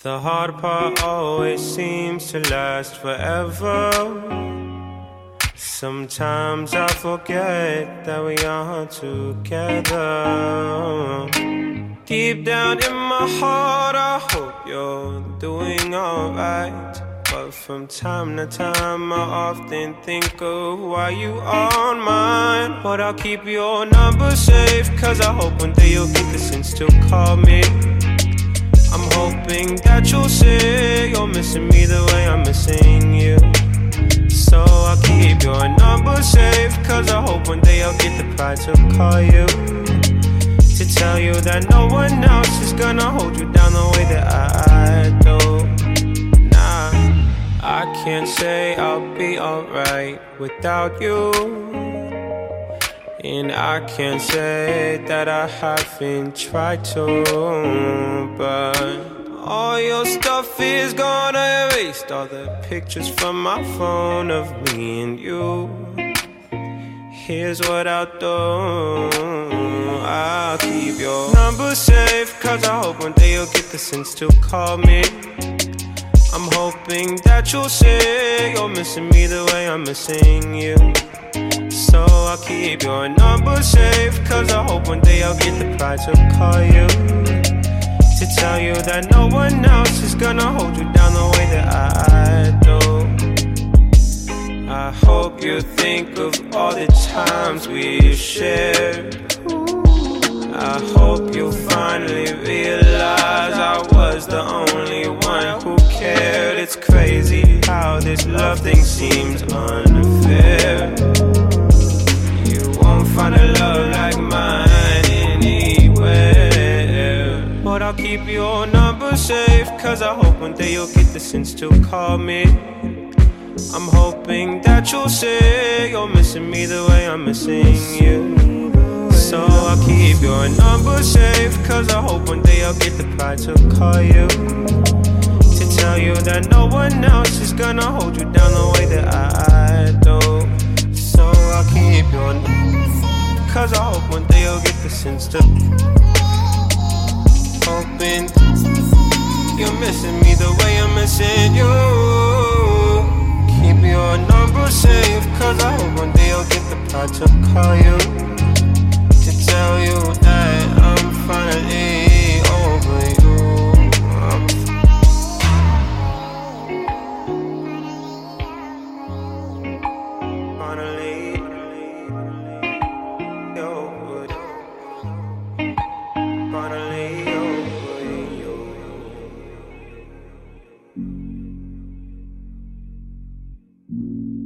The hard part always seems to last forever. Sometimes I forget that we are together. Deep down in my heart, I hope you're doing alright. But from time to time, I often think of why you aren't mine. But I'll keep your number safe, cause I hope one day you'll get the sense to call me. I'm hoping that you'll say you're missing me the way I'm missing you. So I'll keep your number safe, cause I hope one day I'll get the pride to call you. To tell you that no one else is gonna hold you down the way that I do. Nah, I can't say I'll be alright without you. And I can't say that I haven't tried to, but all your stuff is gonna erase all the pictures from my phone of me and you. Here's what I'll do I'll keep your number safe, cause I hope one day you'll get the sense to call me. I'm hoping that you'll say you're missing me the way I'm missing you. So I'll keep your number safe, cause I hope one day I'll get the pride to call you. To tell you that no one else is gonna hold you down the way that I. I hope you think of all the times we've shared. I hope you finally realize I was the only one who cared. It's crazy how this love thing seems unfair. You won't find a love like mine anywhere. But I'll keep your number safe, cause I hope one day you'll get the sense to call me. I'm hoping that you'll say you're missing me the way I'm missing you. So I'll keep your number safe, cause I hope one day I'll get the pride to call you. To tell you that no one else is gonna hold you down the way that I do. So I'll keep your number, cause I hope one day I'll get the sense to. Hoping you're missing me the way I'm missing you. tried to call you to tell you that I'm finally over you. I'm finally over you. Finally over you. Finally over you.